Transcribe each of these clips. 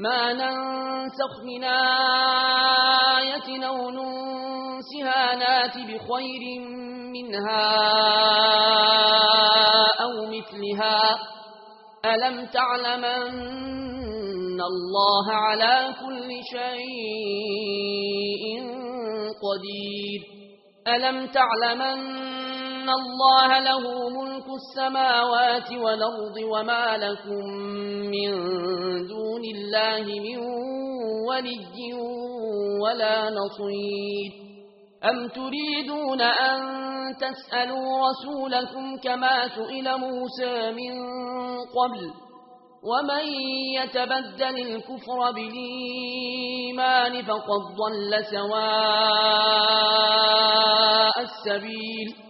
ما ننسخ من آية أو ننسها نأت بخير منها أو مثلها. ألم تعلمن الله على كل شيء قدير؟ ألم تعلمن ان الله له ملك السماوات والارض وما لكم من دون الله من ولي ولا نصير ام تريدون ان تسالوا رسولكم كما سئل موسى من قبل ومن يتبدل الكفر بالايمان فقد ضل سواء السبيل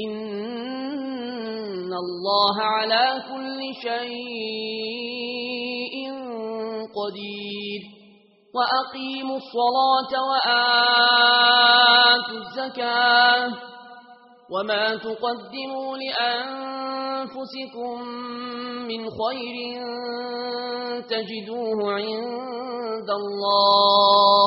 ان اللہ علی کل شیء قدیر وَأَقِيمُوا الصلاة وآتوا الزَّكَاةَ وما تقدموا لأنفسكم من خير تجدوه عند الله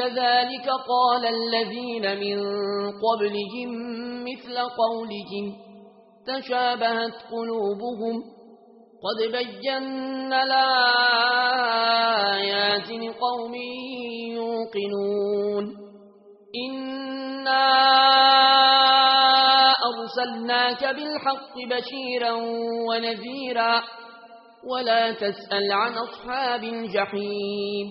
كذلك قال الذين من قبلهم مثل قولهم تشابهت قلوبهم قد بينا لآيات لقوم يوقنون إنا أرسلناك بالحق بشيرا ونذيرا ولا تسأل عن أصحاب الجحيم